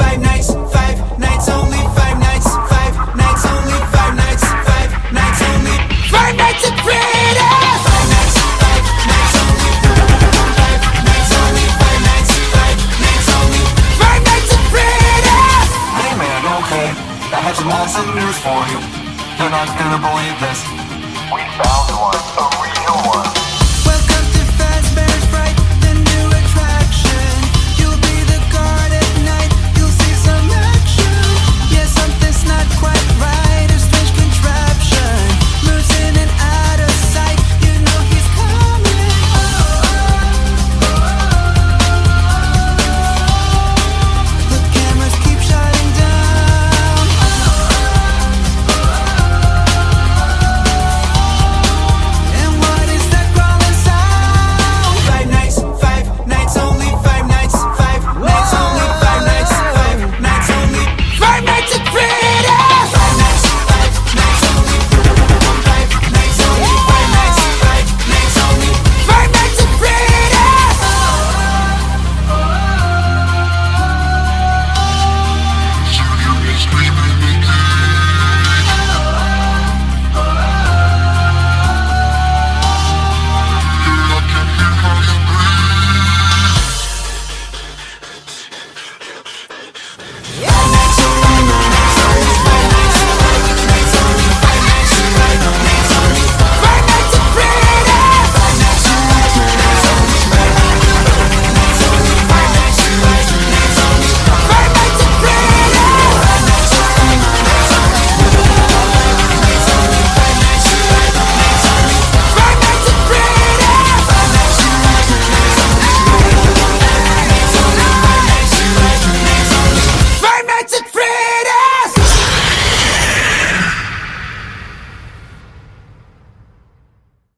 five nights, five nights only, five nights, five nights only, five nights, five nights only, five nights at Freddy's. I had some awesome news for you. You're not gonna believe this. We found one, a real one. Yeah.